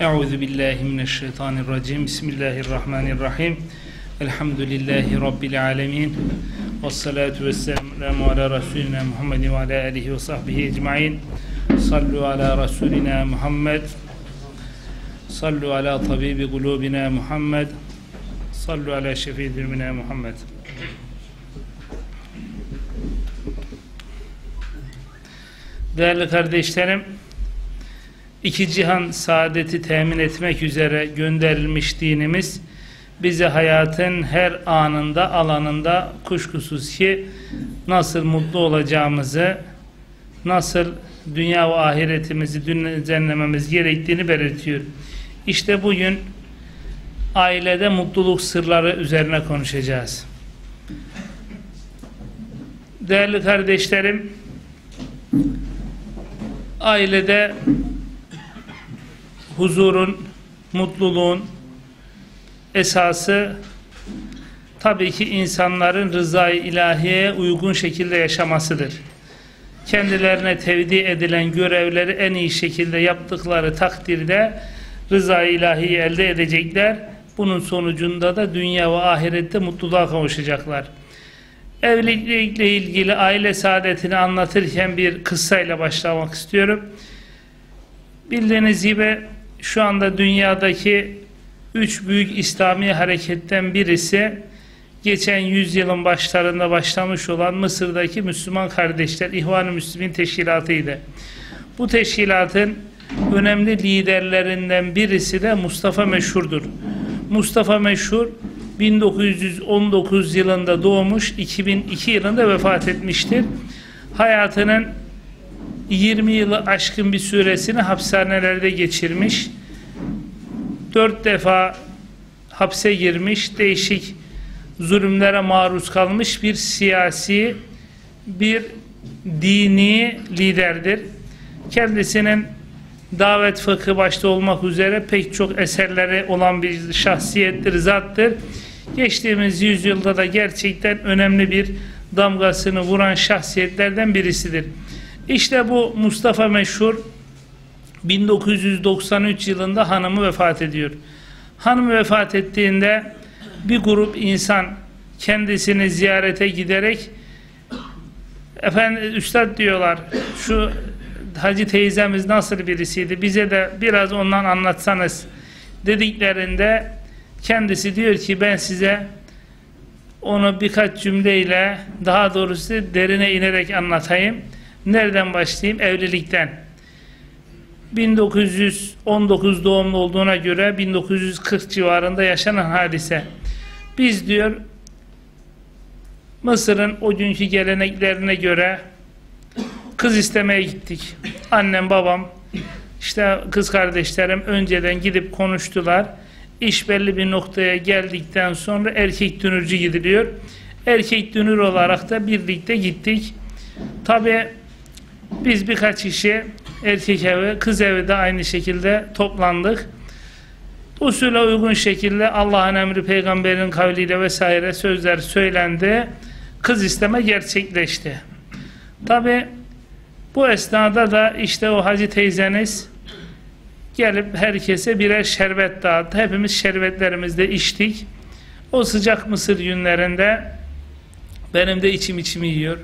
Euzu billahi mineşşeytanirracim. Bismillahirrahmanirrahim. Elhamdülillahi rabbil alamin. Ves salatu vesselamu ala resulina Muhammed ve ala alihi ve sahbihi ecmaîn. Sallu ala rasulina Muhammed. Sallu ala tabibi kulubina Muhammed. Sallu ala şefii zülmina Muhammed. Değerli kardeşlerim, iki cihan saadeti temin etmek üzere gönderilmiş dinimiz, bize hayatın her anında, alanında kuşkusuz ki nasıl mutlu olacağımızı, nasıl dünya ve ahiretimizi düzenlememiz gerektiğini belirtiyor. İşte bugün ailede mutluluk sırları üzerine konuşacağız. Değerli kardeşlerim, ailede huzurun, mutluluğun esası tabii ki insanların rızayı ilahiyeye uygun şekilde yaşamasıdır. Kendilerine tevdi edilen görevleri en iyi şekilde yaptıkları takdirde rızayı ilahiyi elde edecekler. Bunun sonucunda da dünya ve ahirette mutluluğa kavuşacaklar. Evlilikle ilgili aile saadetini anlatırken bir kıssayla başlamak istiyorum. Bildiğiniz gibi şu anda dünyadaki üç büyük İslami hareketten birisi geçen yüzyılın başlarında başlamış olan Mısır'daki Müslüman kardeşler İhvan-ı Müslümin Teşkilatı'ydı. Bu teşkilatın önemli liderlerinden birisi de Mustafa Meşhur'dur. Mustafa Meşhur 1919 yılında doğmuş, 2002 yılında vefat etmiştir. Hayatının 20 yılı aşkın bir süresini hapishanelerde geçirmiş. 4 defa hapse girmiş, değişik zulümlere maruz kalmış bir siyasi, bir dini liderdir. Kendisinin davet fıkhı başta olmak üzere pek çok eserleri olan bir şahsiyettir, zattır. Geçtiğimiz yüzyılda da gerçekten önemli bir damgasını vuran şahsiyetlerden birisidir. İşte bu Mustafa Meşhur 1993 yılında hanımı vefat ediyor. Hanımı vefat ettiğinde bir grup insan kendisini ziyarete giderek efendim üstad diyorlar şu hacı teyzemiz nasıl birisiydi bize de biraz ondan anlatsanız dediklerinde kendisi diyor ki ben size onu birkaç cümleyle daha doğrusu derine inerek anlatayım. Nereden başlayayım? Evlilikten. 1919 doğumlu olduğuna göre 1940 civarında yaşanan hadise. Biz diyor Mısır'ın o günkü geleneklerine göre kız istemeye gittik. Annem babam işte kız kardeşlerim önceden gidip konuştular. İş belli bir noktaya geldikten sonra erkek dünürcü gidiliyor. Erkek dünür olarak da birlikte gittik. Tabi biz birkaç kişi erkek evi, kız evi de aynı şekilde toplandık. Usule uygun şekilde Allah'ın emri peygamberin kavliyle vesaire sözler söylendi. Kız isteme gerçekleşti. Tabi bu esnada da işte o hacı teyzeniz gelip herkese birer şerbet dağıttı. Hepimiz şerbetlerimizde içtik. O sıcak Mısır günlerinde benim de içim içimi yiyor.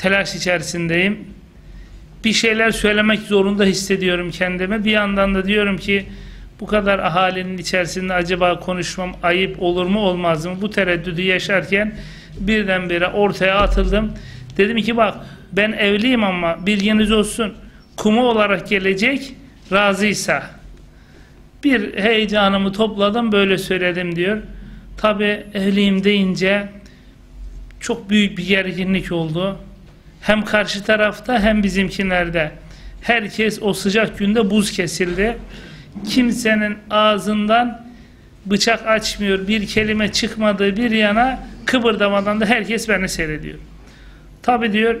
Telaş içerisindeyim. Bir şeyler söylemek zorunda hissediyorum kendime. Bir yandan da diyorum ki bu kadar ahalinin içerisinde acaba konuşmam ayıp olur mu olmaz mı? Bu tereddüdü yaşarken birdenbire ortaya atıldım. Dedim ki bak ben evliyim ama bilginiz olsun kumu olarak gelecek razıysa bir heyecanımı topladım böyle söyledim diyor. Tabi evliyim deyince çok büyük bir gerginlik oldu. Hem karşı tarafta hem bizimkinlerde. Herkes o sıcak günde buz kesildi. Kimsenin ağzından bıçak açmıyor, bir kelime çıkmadığı bir yana kıpırdamadan da herkes beni seyrediyor. Tabi diyor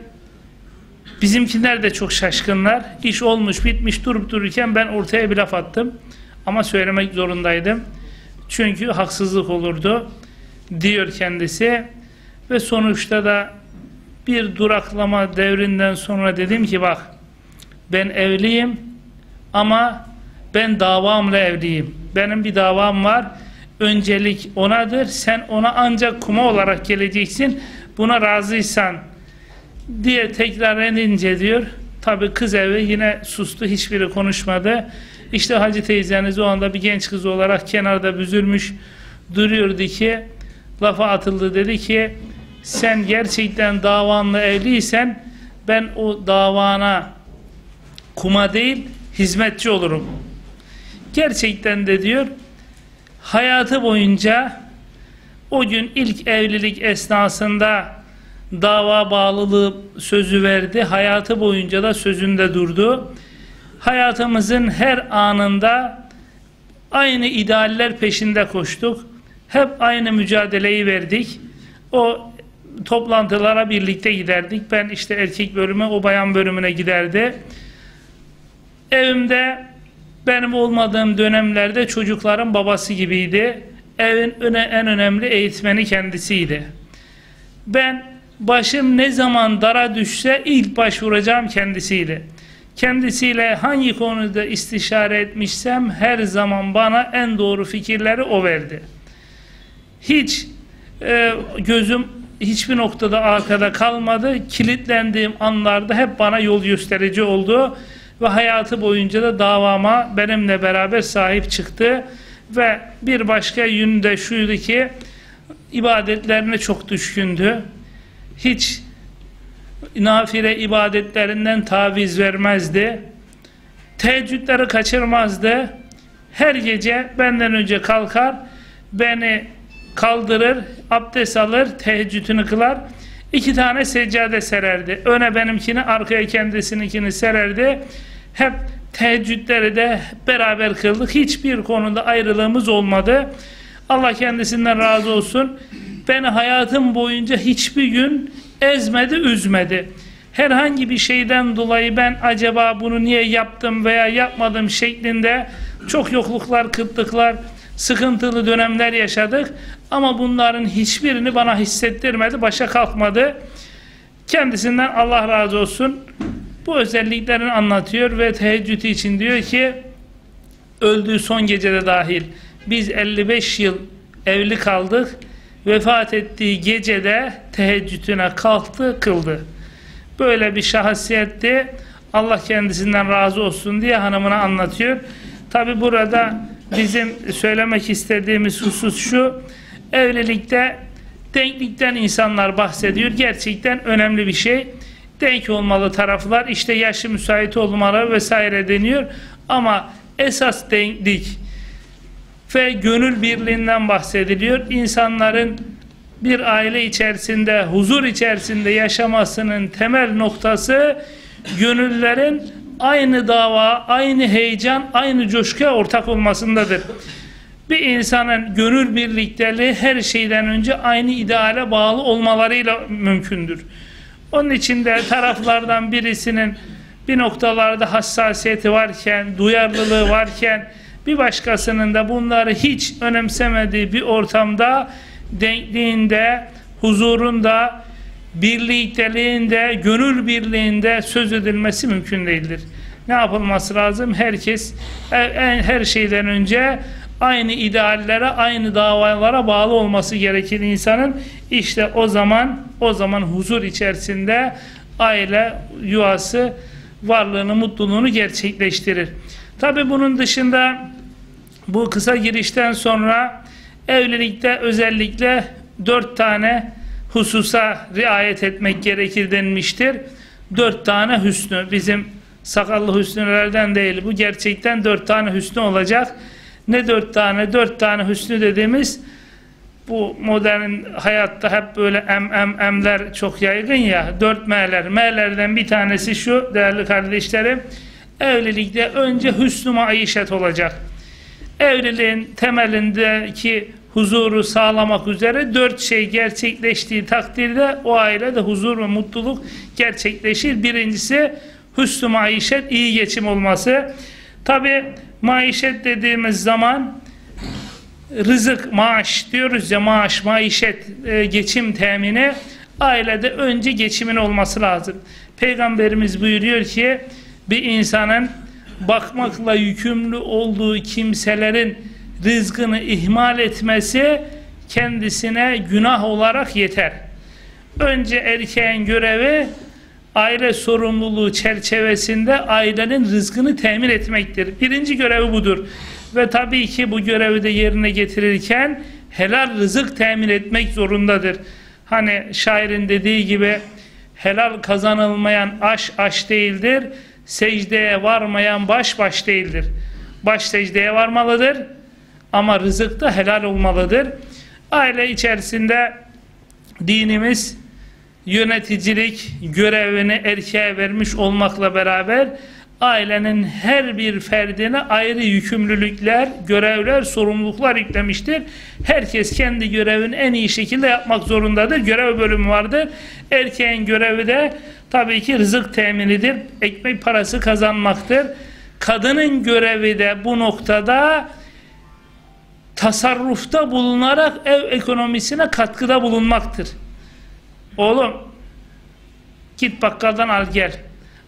Bizimkiler de çok şaşkınlar. İş olmuş bitmiş durup dururken ben ortaya bir laf attım. Ama söylemek zorundaydım. Çünkü haksızlık olurdu diyor kendisi. Ve sonuçta da bir duraklama devrinden sonra dedim ki bak ben evliyim ama ben davamla evliyim. Benim bir davam var. Öncelik onadır. Sen ona ancak kuma olarak geleceksin. Buna razıysan diye tekrar edince diyor. Tabi kız evi yine sustu. Hiçbiri konuşmadı. İşte Hacı teyzeniz o anda bir genç kız olarak kenarda büzülmüş duruyordu ki lafa atıldı dedi ki sen gerçekten davanla evliysen ben o davana kuma değil hizmetçi olurum. Gerçekten de diyor hayatı boyunca o gün ilk evlilik esnasında dava bağlılığı sözü verdi. Hayatı boyunca da sözünde durdu. Hayatımızın her anında aynı idealler peşinde koştuk. Hep aynı mücadeleyi verdik. O toplantılara birlikte giderdik. Ben işte erkek bölümü, o bayan bölümüne giderdi. Evimde benim olmadığım dönemlerde çocukların babası gibiydi. Evin öne, en önemli eğitmeni kendisiydi. Ben başım ne zaman dara düşse ilk başvuracağım kendisiyle. Kendisiyle hangi konuda istişare etmişsem her zaman bana en doğru fikirleri o verdi. Hiç e, gözüm hiçbir noktada arkada kalmadı. Kilitlendiğim anlarda hep bana yol gösterici oldu ve hayatı boyunca da davama benimle beraber sahip çıktı ve bir başka yönü de şuydu ki ibadetlerine çok düşkündü. Hiç nafile ibadetlerinden taviz vermezdi. Teheccüdleri kaçırmazdı. Her gece benden önce kalkar, beni kaldırır, abdest alır, teheccüdünü kılar. İki tane seccade sererdi. Öne benimkini, arkaya kendisininkini sererdi. Hep teheccüdleri de beraber kıldık. Hiçbir konuda ayrılığımız olmadı. Allah kendisinden razı olsun. Beni hayatım boyunca hiçbir gün ezmedi, üzmedi. Herhangi bir şeyden dolayı ben acaba bunu niye yaptım veya yapmadım şeklinde çok yokluklar, kıtlıklar, sıkıntılı dönemler yaşadık. Ama bunların hiçbirini bana hissettirmedi, başa kalkmadı. Kendisinden Allah razı olsun. Bu özelliklerini anlatıyor ve teheccüd için diyor ki öldüğü son gecede dahil biz 55 yıl evli kaldık vefat ettiği gecede teheccüdüne kalktı kıldı böyle bir şahsiyetti Allah kendisinden razı olsun diye hanımına anlatıyor tabi burada bizim söylemek istediğimiz husus şu evlilikte denklikten insanlar bahsediyor. Gerçekten önemli bir şey. Denk olmalı taraflar. İşte yaşı müsait olmalı vesaire deniyor. Ama esas denklik ve gönül birliğinden bahsediliyor. İnsanların bir aile içerisinde huzur içerisinde yaşamasının temel noktası gönüllerin aynı dava, aynı heyecan, aynı coşkuya ortak olmasındadır. Bir insanın gönül birlikteliği her şeyden önce aynı ideale bağlı olmalarıyla mümkündür. Onun için de taraflardan birisinin bir noktalarda hassasiyeti varken, duyarlılığı varken bir başkasının da bunları hiç önemsemediği bir ortamda denkliğinde, huzurunda, birlikteliğinde, gönül birliğinde söz edilmesi mümkün değildir. Ne yapılması lazım? Herkes her şeyden önce aynı ideallere, aynı davalara bağlı olması gerekir insanın. İşte o zaman, o zaman huzur içerisinde aile yuvası varlığını, mutluluğunu gerçekleştirir. Tabi bunun dışında bu kısa girişten sonra evlilikte özellikle dört tane hususa riayet etmek gerekir denmiştir. Dört tane hüsnü bizim sakallı hüsnülerden değil bu gerçekten dört tane hüsnü olacak. Ne dört tane? Dört tane hüsnü dediğimiz bu modern hayatta hep böyle em em emler çok yaygın ya. Dört M'ler. M'lerden bir tanesi şu değerli kardeşlerim. Evlilikte önce hüsnü maişet olacak. Evliliğin temelindeki huzuru sağlamak üzere dört şey gerçekleştiği takdirde o ailede huzur ve mutluluk gerçekleşir. Birincisi hüsnü maişet, iyi geçim olması. Tabi maişet dediğimiz zaman rızık, maaş diyoruz ya maaş, maişet, e, geçim temini ailede önce geçimin olması lazım. Peygamberimiz buyuruyor ki bir insanın bakmakla yükümlü olduğu kimselerin rızkını ihmal etmesi kendisine günah olarak yeter. Önce erkeğin görevi aile sorumluluğu çerçevesinde ailenin rızkını temin etmektir. Birinci görevi budur. Ve tabii ki bu görevi de yerine getirirken helal rızık temin etmek zorundadır. Hani şairin dediği gibi helal kazanılmayan aş aş değildir. Secdeye varmayan baş baş değildir. Baş secdeye varmalıdır ama rızık da helal olmalıdır. Aile içerisinde dinimiz yöneticilik görevini erkeğe vermiş olmakla beraber ailenin her bir ferdine ayrı yükümlülükler, görevler, sorumluluklar yüklemiştir. Herkes kendi görevini en iyi şekilde yapmak zorundadır. Görev bölümü vardır. Erkeğin görevi de tabii ki rızık teminidir. Ekmek parası kazanmaktır. Kadının görevi de bu noktada tasarrufta bulunarak ev ekonomisine katkıda bulunmaktır. Oğlum git bakkaldan al gel.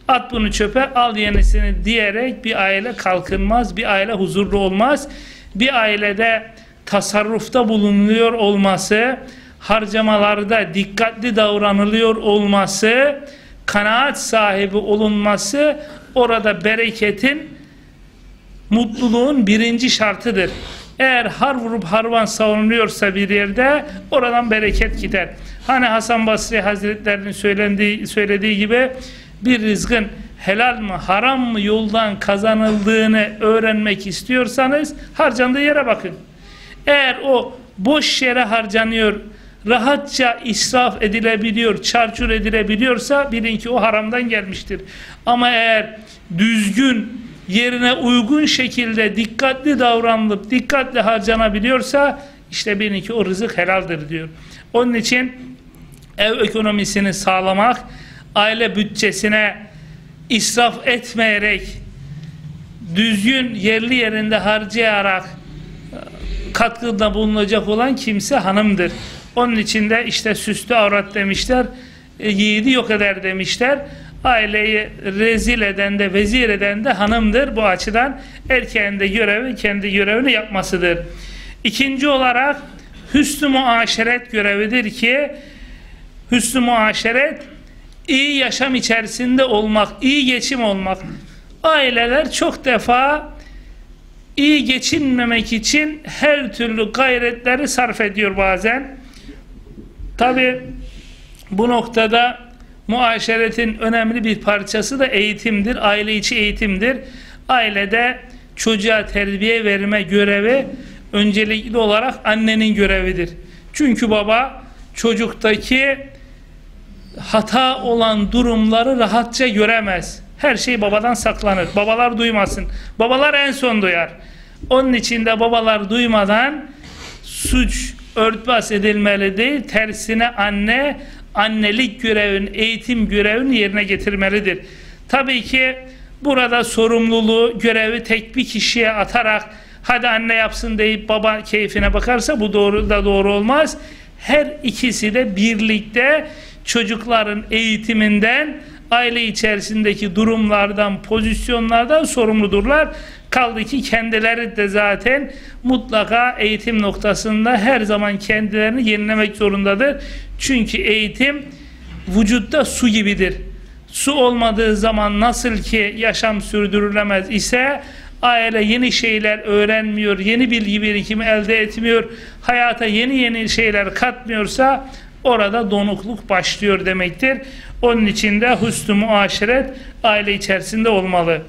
At bunu çöpe al yenisini diyerek bir aile kalkınmaz, bir aile huzurlu olmaz. Bir ailede tasarrufta bulunuyor olması, harcamalarda dikkatli davranılıyor olması, kanaat sahibi olunması orada bereketin, mutluluğun birinci şartıdır. Eğer har vurup harvan savunuluyorsa bir yerde oradan bereket gider. Hani Hasan Basri Hazretlerinin söylendiği, söylediği gibi bir rızkın helal mı haram mı yoldan kazanıldığını öğrenmek istiyorsanız harcandığı yere bakın. Eğer o boş yere harcanıyor, rahatça israf edilebiliyor, çarçur edilebiliyorsa bilin ki o haramdan gelmiştir. Ama eğer düzgün, yerine uygun şekilde dikkatli davranılıp dikkatli harcanabiliyorsa işte bilin ki o rızık helaldir diyor. Onun için ev ekonomisini sağlamak, aile bütçesine israf etmeyerek düzgün yerli yerinde harcayarak e, katkıda bulunacak olan kimse hanımdır. Onun için de işte süslü avrat demişler, e, yiğidi yok eder demişler. Aileyi rezil eden de vezir eden de hanımdır. Bu açıdan erkeğin de görevi kendi görevini yapmasıdır. İkinci olarak hüsnü muaşeret görevidir ki hüsnü muaşeret iyi yaşam içerisinde olmak, iyi geçim olmak. Aileler çok defa iyi geçinmemek için her türlü gayretleri sarf ediyor bazen. Tabi bu noktada muaşeretin önemli bir parçası da eğitimdir. Aile içi eğitimdir. Ailede çocuğa terbiye verme görevi öncelikli olarak annenin görevidir. Çünkü baba çocuktaki hata olan durumları rahatça göremez. Her şey babadan saklanır. Babalar duymasın. Babalar en son duyar. Onun için de babalar duymadan suç örtbas edilmeli değil. Tersine anne annelik görevini, eğitim görevini yerine getirmelidir. Tabii ki burada sorumluluğu, görevi tek bir kişiye atarak hadi anne yapsın deyip baba keyfine bakarsa bu doğru da doğru olmaz. Her ikisi de birlikte çocukların eğitiminden, aile içerisindeki durumlardan, pozisyonlardan sorumludurlar. Kaldı ki kendileri de zaten mutlaka eğitim noktasında her zaman kendilerini yenilemek zorundadır. Çünkü eğitim vücutta su gibidir. Su olmadığı zaman nasıl ki yaşam sürdürülemez ise aile yeni şeyler öğrenmiyor, yeni bilgi birikimi elde etmiyor, hayata yeni yeni şeyler katmıyorsa orada donukluk başlıyor demektir. Onun için de hüsnü muaşeret aile içerisinde olmalı.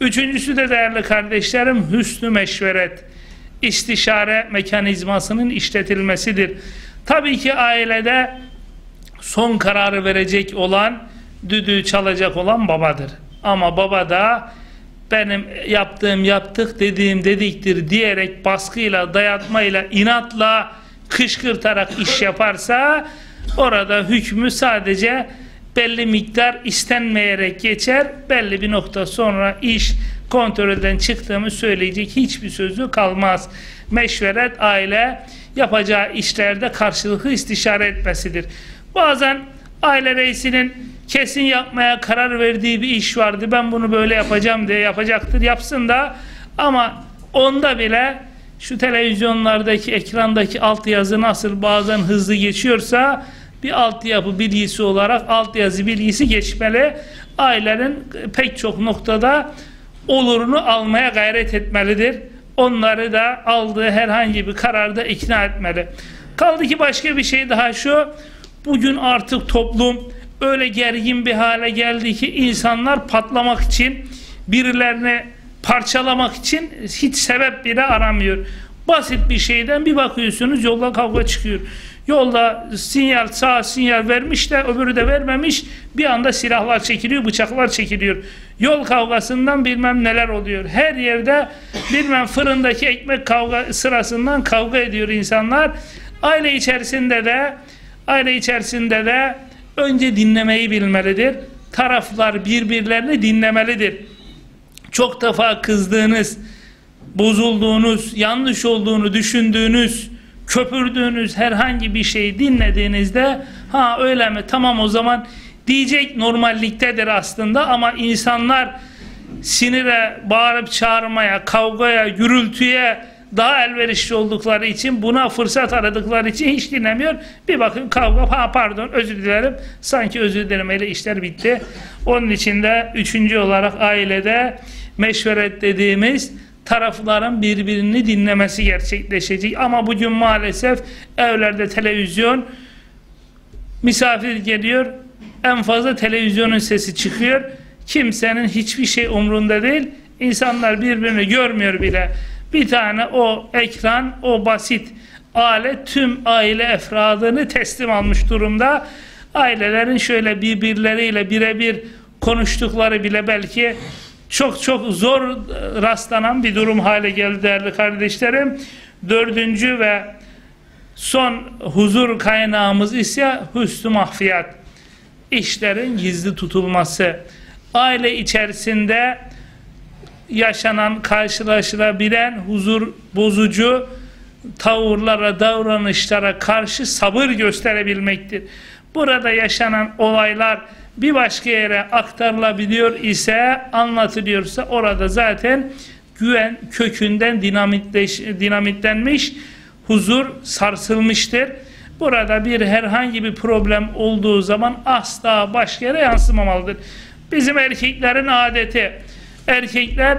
Üçüncüsü de değerli kardeşlerim hüsnü meşveret, istişare mekanizmasının işletilmesidir. Tabii ki ailede son kararı verecek olan, düdüğü çalacak olan babadır. Ama baba da benim yaptığım yaptık dediğim dediktir diyerek baskıyla, dayatmayla, inatla kışkırtarak iş yaparsa orada hükmü sadece belli miktar istenmeyerek geçer. Belli bir nokta sonra iş kontrolden çıktığımı söyleyecek hiçbir sözü kalmaz. Meşveret aile yapacağı işlerde karşılıklı istişare etmesidir. Bazen aile reisinin kesin yapmaya karar verdiği bir iş vardı. Ben bunu böyle yapacağım diye yapacaktır. Yapsın da ama onda bile şu televizyonlardaki ekrandaki altyazı nasıl bazen hızlı geçiyorsa bir altyapı bilgisi olarak altyazı bilgisi geçmeli. Ailenin pek çok noktada olurunu almaya gayret etmelidir. Onları da aldığı herhangi bir kararda ikna etmeli. Kaldı ki başka bir şey daha şu. Bugün artık toplum öyle gergin bir hale geldi ki insanlar patlamak için birilerini parçalamak için hiç sebep bile aramıyor. Basit bir şeyden bir bakıyorsunuz yolda kavga çıkıyor. Yolda sinyal sağ sinyal vermiş de öbürü de vermemiş bir anda silahlar çekiliyor bıçaklar çekiliyor. Yol kavgasından bilmem neler oluyor. Her yerde bilmem fırındaki ekmek kavga sırasından kavga ediyor insanlar. Aile içerisinde de aile içerisinde de önce dinlemeyi bilmelidir. Taraflar birbirlerini dinlemelidir. Çok defa kızdığınız, bozulduğunuz, yanlış olduğunu düşündüğünüz, köpürdüğünüz herhangi bir şeyi dinlediğinizde ha öyle mi tamam o zaman diyecek normalliktedir aslında ama insanlar sinire bağırıp çağırmaya, kavgaya, gürültüye daha elverişli oldukları için buna fırsat aradıkları için hiç dinlemiyor. Bir bakın kavga ha pardon özür dilerim sanki özür dilemeyle işler bitti. Onun için de üçüncü olarak ailede meşveret dediğimiz tarafların birbirini dinlemesi gerçekleşecek. Ama bugün maalesef evlerde televizyon misafir geliyor en fazla televizyonun sesi çıkıyor. Kimsenin hiçbir şey umrunda değil. İnsanlar birbirini görmüyor bile. Bir tane o ekran, o basit alet tüm aile efradını teslim almış durumda. Ailelerin şöyle birbirleriyle birebir konuştukları bile belki çok çok zor rastlanan bir durum hale geldi değerli kardeşlerim. Dördüncü ve son huzur kaynağımız ise hüsnü mahfiyat. İşlerin gizli tutulması. Aile içerisinde yaşanan, karşılaşılabilen huzur bozucu tavırlara, davranışlara karşı sabır gösterebilmektir. Burada yaşanan olaylar bir başka yere aktarılabiliyor ise, anlatılıyorsa orada zaten güven kökünden dinamitleş, dinamitlenmiş, huzur sarsılmıştır. Burada bir herhangi bir problem olduğu zaman asla başka yere yansımamalıdır. Bizim erkeklerin adeti, erkekler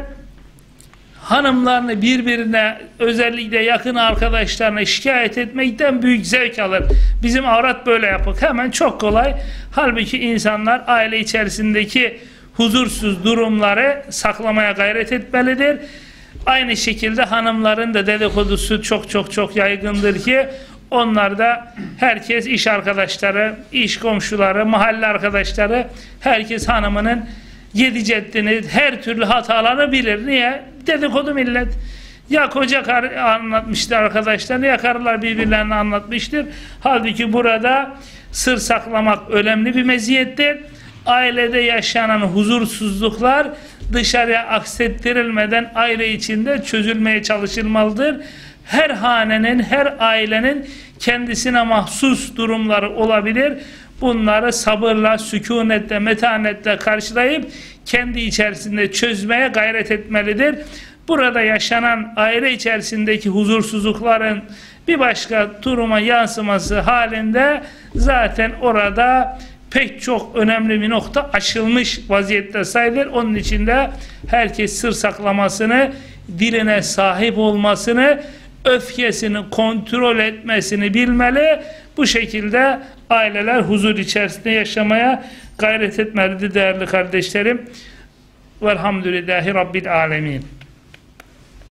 hanımlarını birbirine özellikle yakın arkadaşlarına şikayet etmekten büyük zevk alır. Bizim avrat böyle yapık. Hemen çok kolay. Halbuki insanlar aile içerisindeki huzursuz durumları saklamaya gayret etmelidir. Aynı şekilde hanımların da dedikodusu çok çok çok yaygındır ki onlar da herkes iş arkadaşları, iş komşuları, mahalle arkadaşları herkes hanımının yedi ceddini, her türlü hatalarını bilir. Niye? Dedikodu millet. Ya koca kar anlatmıştır arkadaşlar ya karılar birbirlerini anlatmıştır. Halbuki burada sır saklamak önemli bir meziyettir. Ailede yaşanan huzursuzluklar dışarıya aksettirilmeden aile içinde çözülmeye çalışılmalıdır. Her hanenin, her ailenin kendisine mahsus durumları olabilir. Bunları sabırla, sükunetle, metanetle karşılayıp kendi içerisinde çözmeye gayret etmelidir. Burada yaşanan aile içerisindeki huzursuzlukların bir başka duruma yansıması halinde zaten orada pek çok önemli bir nokta aşılmış vaziyette sayılır. Onun için de herkes sır saklamasını, diline sahip olmasını, öfkesini kontrol etmesini bilmeli. Bu şekilde aileler huzur içerisinde yaşamaya gayret etmelidir değerli kardeşlerim. Velhamdülillahi Rabbil Alemin.